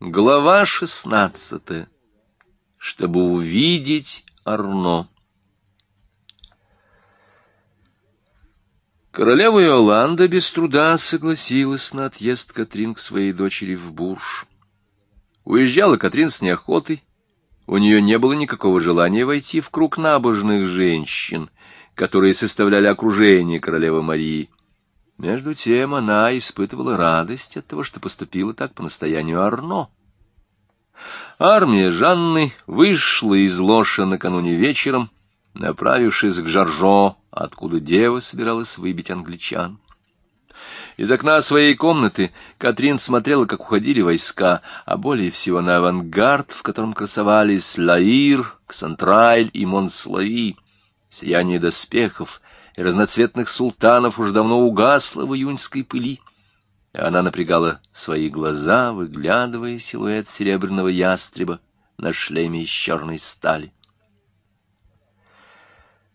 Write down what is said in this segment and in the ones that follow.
Глава шестнадцатая. Чтобы увидеть Арно. Королева Иоланда без труда согласилась на отъезд Катрин к своей дочери в Бурж. Уезжала Катрин с неохотой. У нее не было никакого желания войти в круг набожных женщин, которые составляли окружение королевы Марии. Между тем она испытывала радость от того, что поступила так по настоянию Арно. Армия Жанны вышла из Лоша накануне вечером, направившись к Жаржо, откуда дева собиралась выбить англичан. Из окна своей комнаты Катрин смотрела, как уходили войска, а более всего на авангард, в котором красовались Лаир, Ксантрайль и Монслави. Сияние доспехов — и разноцветных султанов уже давно угасло в июньской пыли. Она напрягала свои глаза, выглядывая силуэт серебряного ястреба на шлеме из черной стали.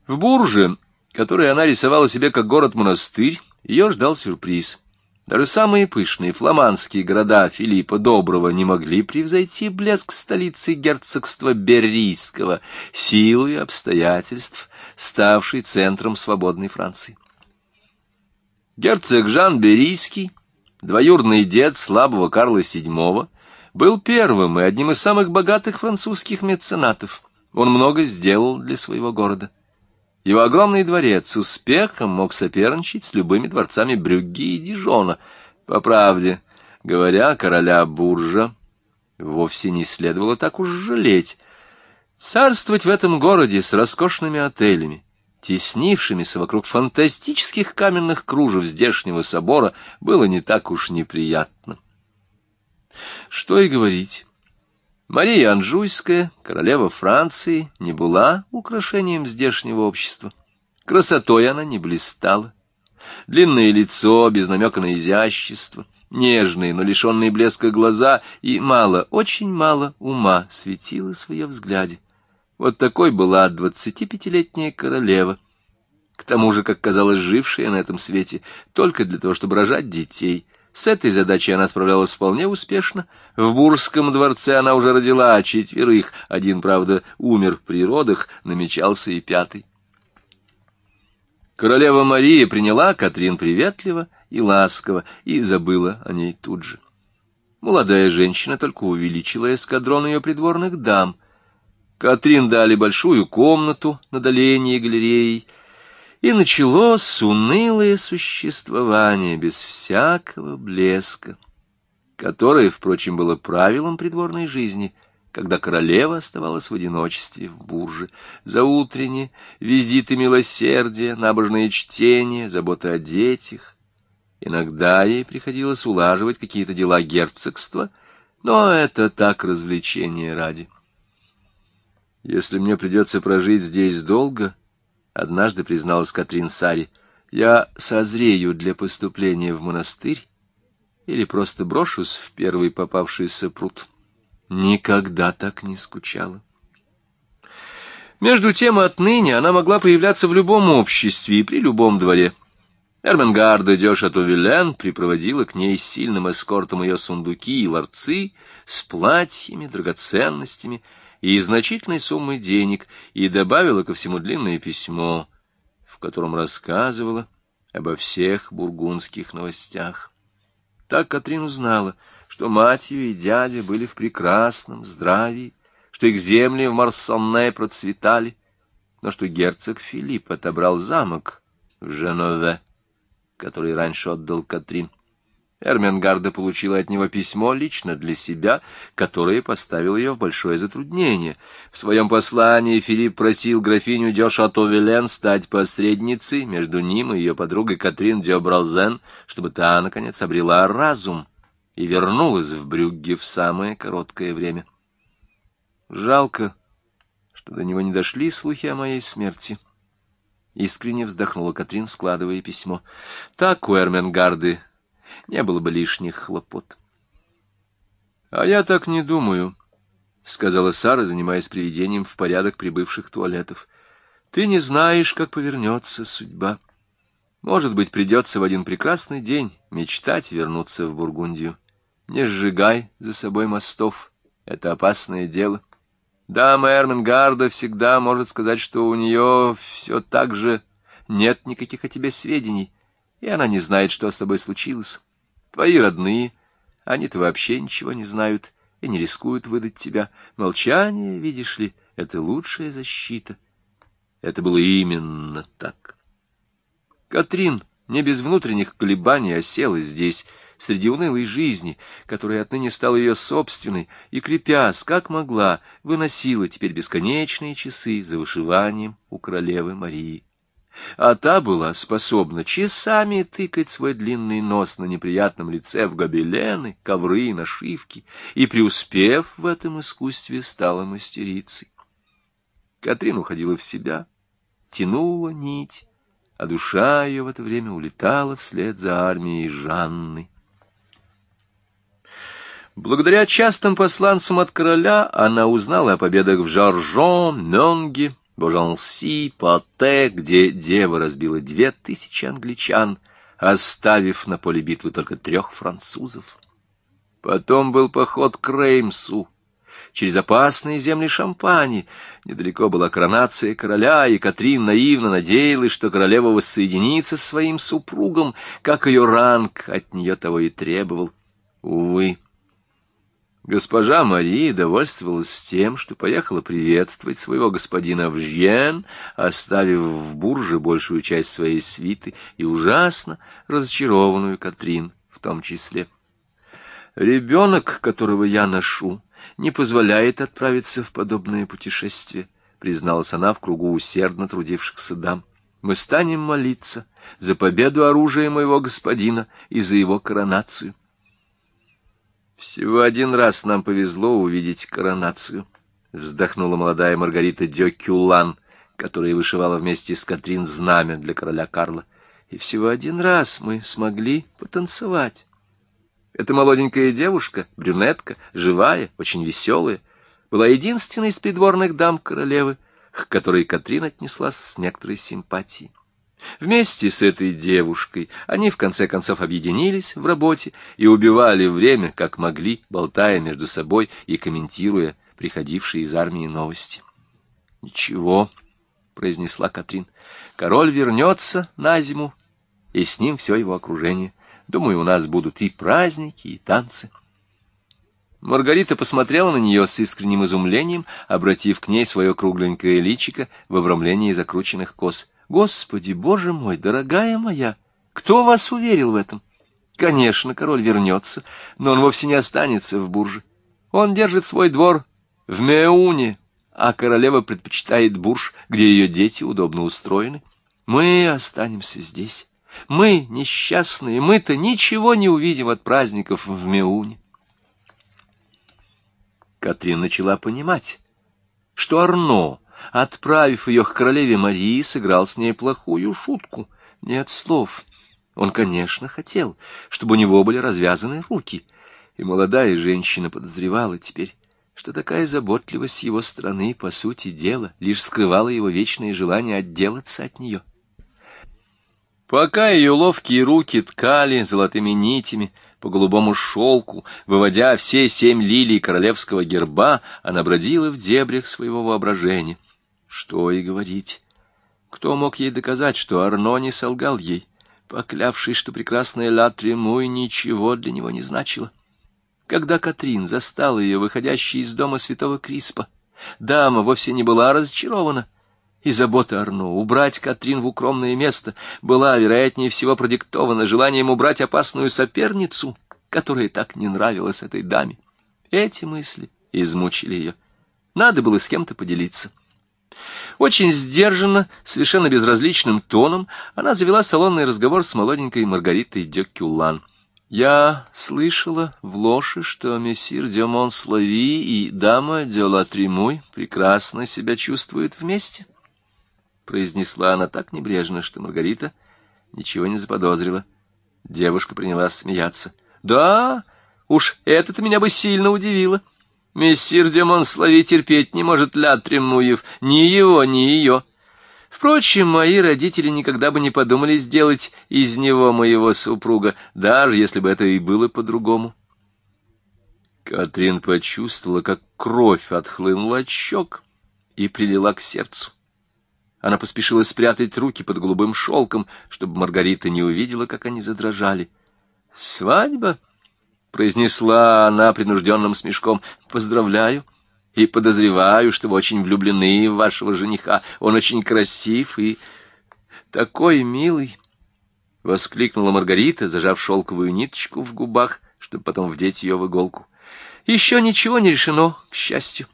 В Бурже, который она рисовала себе как город-монастырь, ее ждал сюрприз. Даже самые пышные фламандские города Филиппа Доброго не могли превзойти блеск столицы герцогства Беррийского, силу и обстоятельств, ставший центром свободной Франции. Герцог Жан Берийский, двоюродный дед слабого Карла VII, был первым и одним из самых богатых французских меценатов. Он много сделал для своего города. Его огромный дворец с успехом мог соперничать с любыми дворцами Брюгге и Дижона. По правде говоря, короля Буржа вовсе не следовало так уж жалеть. Царствовать в этом городе с роскошными отелями, теснившимися вокруг фантастических каменных кружев здешнего собора, было не так уж неприятно. Что и говорить. Мария Анжуйская, королева Франции, не была украшением здешнего общества. Красотой она не блистала. Длинное лицо, без намека на изящество, нежные, но лишенные блеска глаза и мало, очень мало ума светилось в ее взгляде. Вот такой была двадцатипятилетняя королева, к тому же, как казалось, жившая на этом свете только для того, чтобы рожать детей. С этой задачей она справлялась вполне успешно. В Бурском дворце она уже родила четверых, один, правда, умер при родах, намечался и пятый. Королева Мария приняла Катрин приветливо и ласково и забыла о ней тут же. Молодая женщина только увеличила эскадрон ее придворных дам — Катрин дали большую комнату на долении галереи, и началось унылое существование без всякого блеска, которое, впрочем, было правилом придворной жизни, когда королева оставалась в одиночестве в бурже. За утренние визиты милосердия, набожные чтения, забота о детях. Иногда ей приходилось улаживать какие-то дела герцогства, но это так развлечение ради. Если мне придется прожить здесь долго, — однажды призналась Катрин Сари, — я созрею для поступления в монастырь или просто брошусь в первый попавшийся пруд. Никогда так не скучала. Между тем, отныне она могла появляться в любом обществе и при любом дворе. Эрменгарда де припроводила к ней сильным эскортом ее сундуки и ларцы с платьями, драгоценностями — и значительной суммы денег, и добавила ко всему длинное письмо, в котором рассказывала обо всех бургундских новостях. Так Катрин узнала, что мать ее и дядя были в прекрасном здравии, что их земли в Марсонне процветали, но что герцог Филипп отобрал замок в Женове, который раньше отдал Катрин. Эрменгарда получила от него письмо лично для себя, которое поставило ее в большое затруднение. В своем послании Филипп просил графиню де Шато-Вилен стать посредницей между ним и ее подругой Катрин де Бразен, чтобы та, наконец, обрела разум и вернулась в Брюгге в самое короткое время. Жалко, что до него не дошли слухи о моей смерти. Искренне вздохнула Катрин, складывая письмо. Так у Эрменгарды не было бы лишних хлопот. — А я так не думаю, — сказала Сара, занимаясь приведением в порядок прибывших туалетов. — Ты не знаешь, как повернется судьба. Может быть, придется в один прекрасный день мечтать вернуться в Бургундию. Не сжигай за собой мостов, это опасное дело. Дама Эрменгарда всегда может сказать, что у нее все так же нет никаких о тебе сведений, и она не знает, что с тобой случилось. Твои родные, они-то вообще ничего не знают и не рискуют выдать тебя. Молчание, видишь ли, — это лучшая защита. Это было именно так. Катрин не без внутренних колебаний осела здесь, среди унылой жизни, которая отныне стала ее собственной, и, крепясь, как могла, выносила теперь бесконечные часы за вышиванием у королевы Марии. А та была способна часами тыкать свой длинный нос на неприятном лице в гобелены, ковры и нашивки, и, преуспев в этом искусстве, стала мастерицей. Катрин уходила в себя, тянула нить, а душа ее в это время улетала вслед за армией Жанны. Благодаря частым посланцам от короля она узнала о победах в Жаржон, Менге, Божанси, Пате, где дева разбила две тысячи англичан, оставив на поле битвы только трех французов. Потом был поход к Реймсу, через опасные земли Шампани. Недалеко была коронация короля, и Катрин наивно надеялась, что королева воссоединится с своим супругом, как ее ранг от нее того и требовал. Увы, Госпожа Мария довольствовалась тем, что поехала приветствовать своего господина в Жьен, оставив в Бурже большую часть своей свиты и ужасно разочарованную Катрин в том числе. «Ребенок, которого я ношу, не позволяет отправиться в подобное путешествие», призналась она в кругу усердно трудившихся дам. «Мы станем молиться за победу оружия моего господина и за его коронацию». Всего один раз нам повезло увидеть коронацию, вздохнула молодая Маргарита Дёкюлан, которая вышивала вместе с Катрин знамя для короля Карла. И всего один раз мы смогли потанцевать. Эта молоденькая девушка, брюнетка, живая, очень веселая, была единственной из придворных дам королевы, к которой Катрин отнеслась с некоторой симпатией. Вместе с этой девушкой они в конце концов объединились в работе и убивали время, как могли, болтая между собой и комментируя приходившие из армии новости. «Ничего», — произнесла Катрин, — «король вернется на зиму, и с ним все его окружение. Думаю, у нас будут и праздники, и танцы». Маргарита посмотрела на нее с искренним изумлением, обратив к ней свое кругленькое личико в обрамлении закрученных кос — Господи, Боже мой, дорогая моя, кто вас уверил в этом? Конечно, король вернется, но он вовсе не останется в Бурже. Он держит свой двор в Меуне, а королева предпочитает Бурж, где ее дети удобно устроены. Мы останемся здесь. Мы, несчастные, мы-то ничего не увидим от праздников в Меуне. Катрин начала понимать, что Арно отправив ее к королеве Марии, сыграл с ней плохую шутку. Нет слов. Он, конечно, хотел, чтобы у него были развязаны руки. И молодая женщина подозревала теперь, что такая заботливость его стороны, по сути дела, лишь скрывала его вечное желание отделаться от нее. Пока ее ловкие руки ткали золотыми нитями по голубому шелку, выводя все семь лилий королевского герба, она бродила в дебрях своего воображения. Что и говорить. Кто мог ей доказать, что Арно не солгал ей, поклявшись, что прекрасная Ла Тремуй ничего для него не значила? Когда Катрин застала ее, выходящей из дома святого Криспа, дама вовсе не была разочарована, и забота Арно убрать Катрин в укромное место была, вероятнее всего, продиктована желанием убрать опасную соперницу, которая так не нравилась этой даме. Эти мысли измучили ее. Надо было с кем-то поделиться. Очень сдержанно, совершенно безразличным тоном, она завела салонный разговор с молоденькой Маргаритой Дёкюлан. «Я слышала в лоши, что мессир де Монслави и дама де Латримуй прекрасно себя чувствуют вместе», — произнесла она так небрежно, что Маргарита ничего не заподозрила. Девушка принялась смеяться. «Да, уж это-то меня бы сильно удивило». Мессир де Монслави терпеть не может ля Тремуев, ни его, ни ее. Впрочем, мои родители никогда бы не подумали сделать из него моего супруга, даже если бы это и было по-другому. Катрин почувствовала, как кровь отхлынула от щек и прилила к сердцу. Она поспешила спрятать руки под голубым шелком, чтобы Маргарита не увидела, как они задрожали. «Свадьба?» — произнесла она принужденным смешком. «Поздравляю и подозреваю, что вы очень влюблены в вашего жениха. Он очень красив и такой милый!» — воскликнула Маргарита, зажав шелковую ниточку в губах, чтобы потом вдеть ее в иголку. «Еще ничего не решено, к счастью.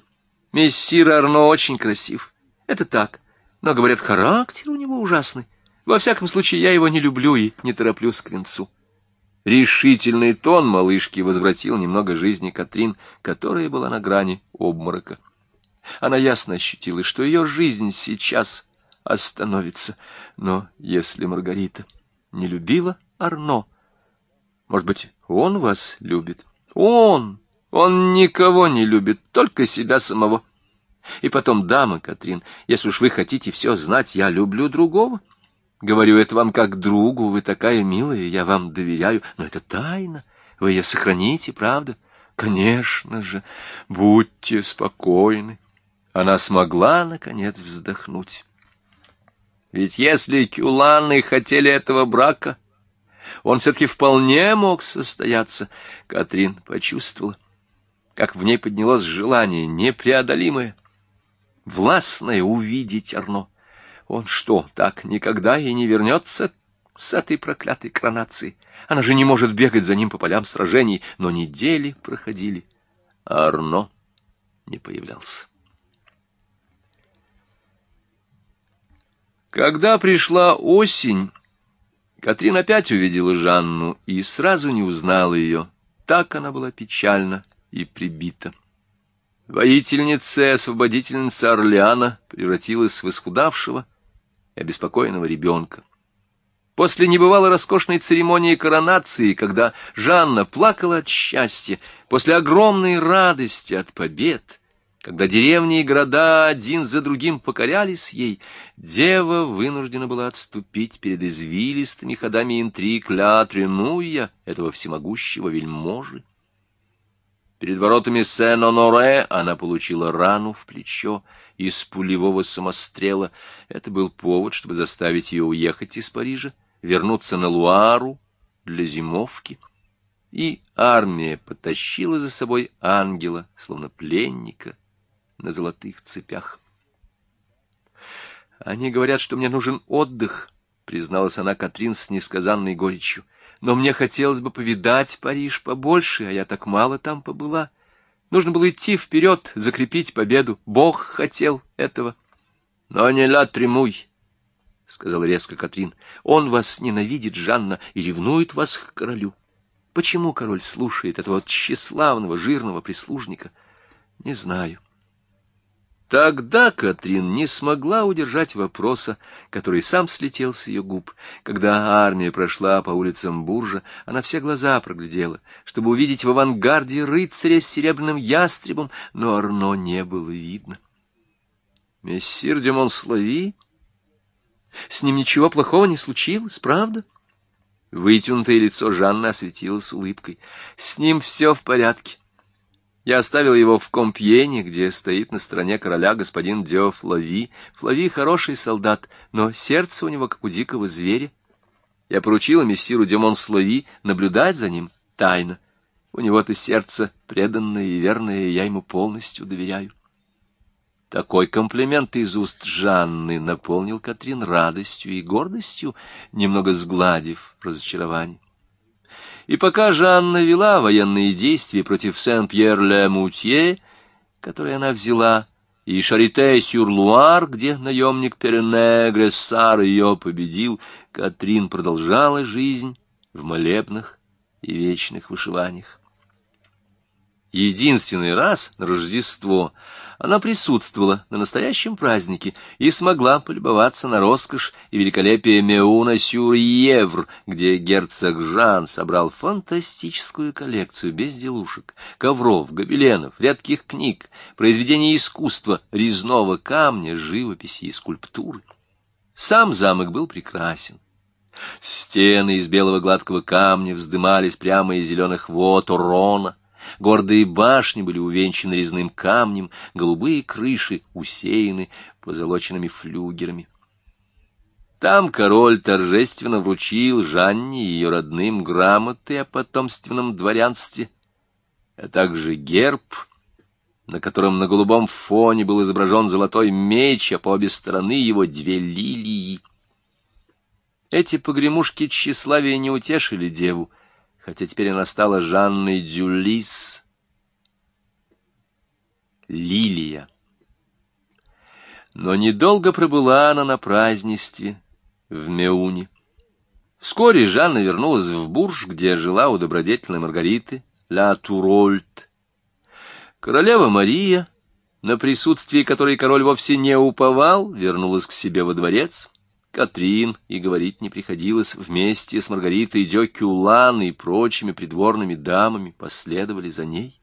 Мессир Арно очень красив. Это так но, говорят, характер у него ужасный. Во всяком случае, я его не люблю и не тороплюсь к венцу. Решительный тон малышки возвратил немного жизни Катрин, которая была на грани обморока. Она ясно ощутила, что ее жизнь сейчас остановится. Но если Маргарита не любила Арно, может быть, он вас любит? Он! Он никого не любит, только себя самого. И потом, дама Катрин, если уж вы хотите все знать, я люблю другого. Говорю это вам как другу, вы такая милая, я вам доверяю, но это тайна, вы ее сохраните, правда? Конечно же, будьте спокойны. Она смогла, наконец, вздохнуть. Ведь если Кюланы хотели этого брака, он все-таки вполне мог состояться. Катрин почувствовала, как в ней поднялось желание непреодолимое — властное увидеть Арно. Он что, так никогда и не вернется с этой проклятой коронацией? Она же не может бегать за ним по полям сражений, но недели проходили, а Арно не появлялся. Когда пришла осень, Катрин опять увидела Жанну и сразу не узнала ее. Так она была печальна и прибита. Воительница и освободительница Орлеана превратилась в исхудавшего обеспокоенного ребенка. После небывало роскошной церемонии коронации, когда Жанна плакала от счастья, после огромной радости от побед, когда деревни и города один за другим покорялись ей, дева вынуждена была отступить перед извилистыми ходами интриг Ля Тренуя, этого всемогущего вельможи. Перед воротами Сен-Оноре она получила рану в плечо из пулевого самострела. Это был повод, чтобы заставить ее уехать из Парижа, вернуться на Луару для зимовки. И армия потащила за собой ангела, словно пленника, на золотых цепях. «Они говорят, что мне нужен отдых», — призналась она Катрин с несказанной горечью но мне хотелось бы повидать Париж побольше, а я так мало там побыла. Нужно было идти вперед, закрепить победу. Бог хотел этого. — Но не ля тремуй, — сказал резко Катрин. — Он вас ненавидит, Жанна, и ревнует вас к королю. Почему король слушает этого тщеславного, жирного прислужника? Не знаю. — Тогда Катрин не смогла удержать вопроса, который сам слетел с ее губ. Когда армия прошла по улицам Буржа, она все глаза проглядела, чтобы увидеть в авангарде рыцаря с серебряным ястребом, но Арно не было видно. «Мессир де Монслави? С ним ничего плохого не случилось, правда?» Вытянутое лицо Жанны осветилось улыбкой. «С ним все в порядке. Я оставил его в Компьене, где стоит на стороне короля господин Дё Флави. Флави хороший солдат, но сердце у него как у дикого зверя. Я поручил мессиру Демон Слави наблюдать за ним тайно. У него-то сердце преданное и верное, и я ему полностью доверяю. Такой комплимент из уст Жанны наполнил Катрин радостью и гордостью, немного сгладив разочарование. И пока Жанна вела военные действия против Сен-Пьер-Ле-Мутье, которые она взяла, и Шарите-Сюр-Луар, где наемник Перене Грессар ее победил, Катрин продолжала жизнь в молебных и вечных вышиваниях. Единственный раз на Рождество она присутствовала на настоящем празднике и смогла полюбоваться на роскошь и великолепие Меуна Сюр-Евр, где герцог Жан собрал фантастическую коллекцию безделушек, ковров, гобеленов, редких книг, произведений искусства, резного камня, живописи и скульптуры. Сам замок был прекрасен. Стены из белого гладкого камня вздымались прямо из зеленых вод Орона, гордые башни были увенчаны резным камнем, голубые крыши усеяны позолоченными флюгерами. Там король торжественно вручил Жанне и ее родным грамоты о потомственном дворянстве, а также герб, на котором на голубом фоне был изображен золотой меч, а по обе стороны его две лилии. Эти погремушки тщеславия не утешили деву, хотя теперь она стала Жанной Дюлис. Лилия. Но недолго пробыла она на празднестве, в Меуне. Вскоре Жанна вернулась в Бурж, где жила у добродетельной Маргариты Ла Турольт. Королева Мария, на присутствие которой король вовсе не уповал, вернулась к себе во дворец. Катрин, и говорить не приходилось, вместе с Маргаритой Дёкюлан и прочими придворными дамами последовали за ней.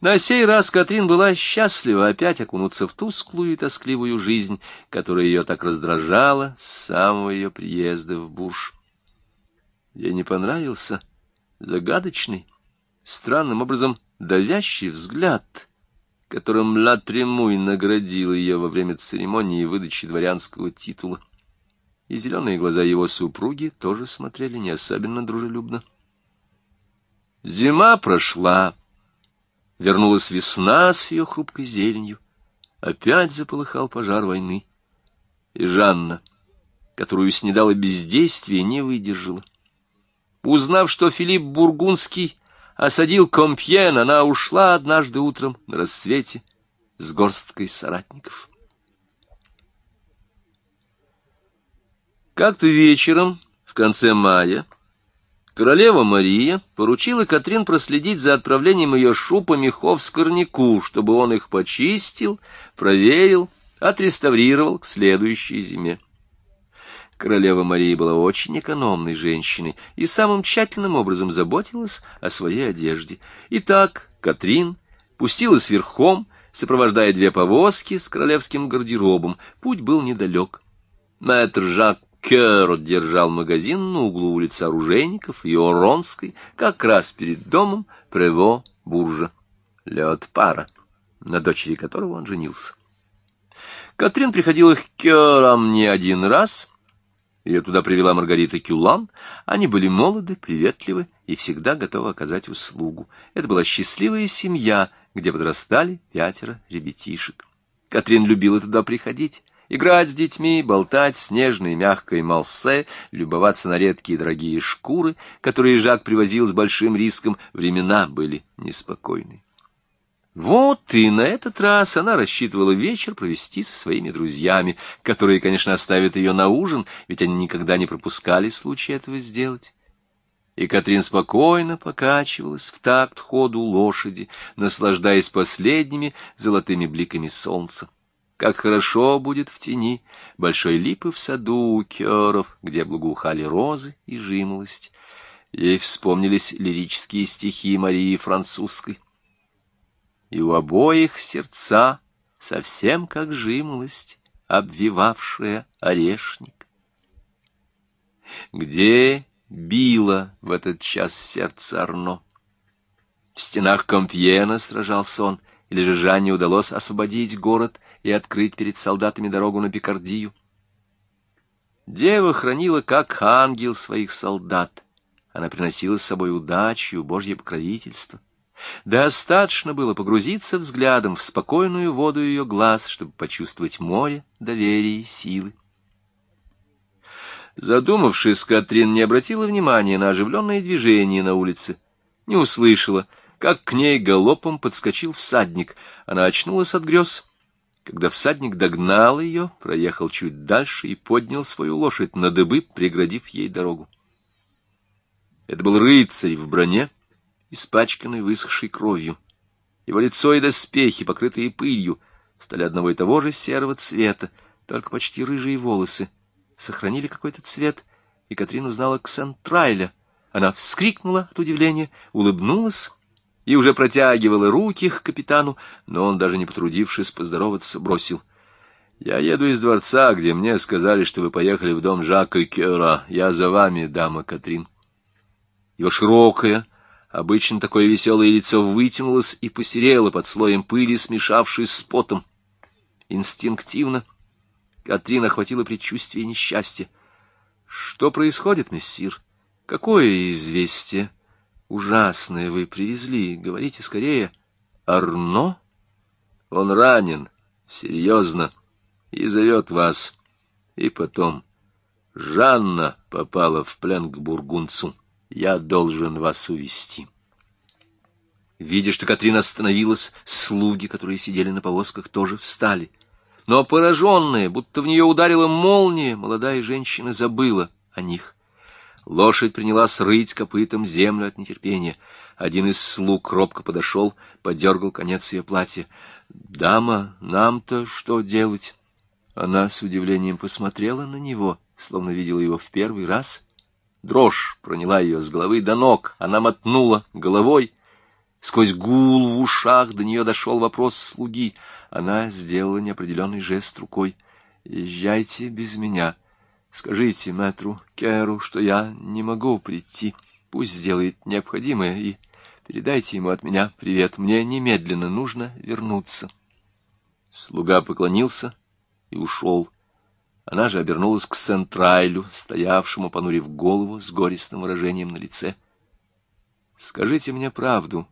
На сей раз Катрин была счастлива опять окунуться в тусклую и тоскливую жизнь, которая ее так раздражала с самого ее приезда в Бурж. Ей не понравился загадочный, странным образом давящий взгляд, которым Ла Тремуй наградил ее во время церемонии выдачи дворянского титула. И зеленые глаза его супруги тоже смотрели не особенно дружелюбно. Зима прошла. Вернулась весна с ее хрупкой зеленью. Опять заполыхал пожар войны. И Жанна, которую снедало бездействие, не выдержала. Узнав, что Филипп Бургундский осадил Компьен, она ушла однажды утром на рассвете с горсткой соратников. Как-то вечером, в конце мая, Королева Мария поручила Катрин проследить за отправлением ее шупа мехов с корняку, чтобы он их почистил, проверил, отреставрировал к следующей зиме. Королева Мария была очень экономной женщиной и самым тщательным образом заботилась о своей одежде. Итак, Катрин пустилась верхом, сопровождая две повозки с королевским гардеробом. Путь был недалек. Мэтр Жак Кер держал магазин на углу улицы Оружейников и Оронской, как раз перед домом Прево Буржа, Лед Пара, на дочери которого он женился. Катрин приходила к Керам не один раз. Ее туда привела Маргарита Кюлан. Они были молоды, приветливы и всегда готовы оказать услугу. Это была счастливая семья, где подрастали пятеро ребятишек. Катрин любила туда приходить играть с детьми, болтать снежной мягкой малсе, любоваться на редкие дорогие шкуры, которые Жак привозил с большим риском, времена были неспокойны. Вот и на этот раз она рассчитывала вечер провести со своими друзьями, которые, конечно, оставят ее на ужин, ведь они никогда не пропускали случая этого сделать. И Катрин спокойно покачивалась в такт ходу лошади, наслаждаясь последними золотыми бликами солнца. Как хорошо будет в тени большой липы в саду у Керов, где благоухали розы и жимолость. Ей вспомнились лирические стихи Марии Французской. И у обоих сердца совсем как жимолость, обвивавшая орешник. Где било в этот час сердце Арно? В стенах Компьена сражался он, или же Жанне удалось освободить город — и открыть перед солдатами дорогу на Пикардию. Дева хранила как ангел своих солдат. Она приносила с собой удачу, Божье покровительство. Достаточно было погрузиться взглядом в спокойную воду ее глаз, чтобы почувствовать море доверия и силы. Задумавшись, Катрин не обратила внимания на оживленное движение на улице, не услышала, как к ней галопом подскочил всадник. Она очнулась от грез когда всадник догнал ее, проехал чуть дальше и поднял свою лошадь на дыбы, преградив ей дорогу. Это был рыцарь в броне, испачканный высохшей кровью. Его лицо и доспехи, покрытые пылью, стали одного и того же серого цвета, только почти рыжие волосы сохранили какой-то цвет, и Катрин узнала Ксентрайля. Она вскрикнула от удивления, улыбнулась и уже протягивала руки к капитану, но он, даже не потрудившись поздороваться, бросил. «Я еду из дворца, где мне сказали, что вы поехали в дом Жака Кера. Я за вами, дама Катрин». Его широкое, Обычно такое веселое лицо вытянулось и посерело под слоем пыли, смешавшись с потом. Инстинктивно Катрин охватила предчувствие несчастья. «Что происходит, мессир? Какое известие? Ужасное вы привезли. Говорите скорее. Арно? Он ранен, серьезно, и зовет вас. И потом, Жанна попала в плен к бургунцу. Я должен вас увести. Видя, что Катрин остановилась, слуги, которые сидели на повозках, тоже встали. Но пораженная, будто в нее ударила молния, молодая женщина забыла о них. Лошадь принялась рыть копытом землю от нетерпения. Один из слуг робко подошел, подергал конец ее платья. «Дама, нам-то что делать?» Она с удивлением посмотрела на него, словно видела его в первый раз — Дрожь проняла ее с головы до ног, она мотнула головой. Сквозь гул в ушах до нее дошел вопрос слуги. Она сделала неопределенный жест рукой. «Езжайте без меня. Скажите мэтру Керу, что я не могу прийти. Пусть сделает необходимое, и передайте ему от меня привет. Мне немедленно нужно вернуться». Слуга поклонился и ушел. Она же обернулась к Сентрайлю, стоявшему, понурив голову, с горестным выражением на лице. — Скажите мне правду,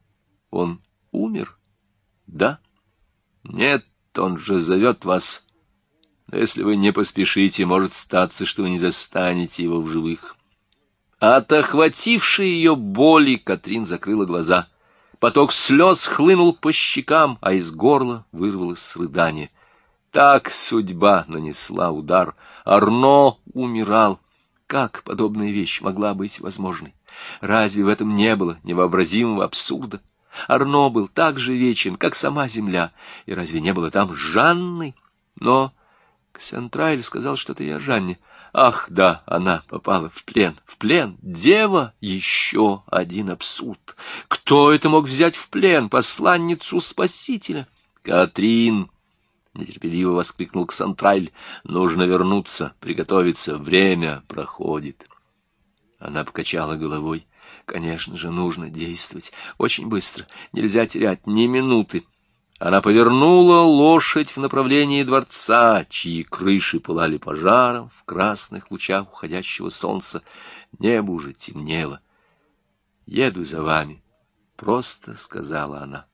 он умер? — Да. — Нет, он же зовет вас. Но если вы не поспешите, может статься, что вы не застанете его в живых. От охватившей ее боли Катрин закрыла глаза. Поток слез хлынул по щекам, а из горла вырвалось рыдание — так судьба нанесла удар. Арно умирал. Как подобная вещь могла быть возможной? Разве в этом не было невообразимого абсурда? Арно был так же вечен, как сама земля, и разве не было там Жанны? Но Ксентрайль сказал что-то о Жанне. Ах, да, она попала в плен. В плен. Дева — еще один абсурд. Кто это мог взять в плен? Посланницу Спасителя? Катрин — нетерпеливо воскликнул Ксантраль. — Нужно вернуться, приготовиться, время проходит. Она покачала головой. Конечно же, нужно действовать. Очень быстро. Нельзя терять ни минуты. Она повернула лошадь в направлении дворца, чьи крыши пылали пожаром в красных лучах уходящего солнца. Небо уже темнело. «Еду за вами», — просто сказала она.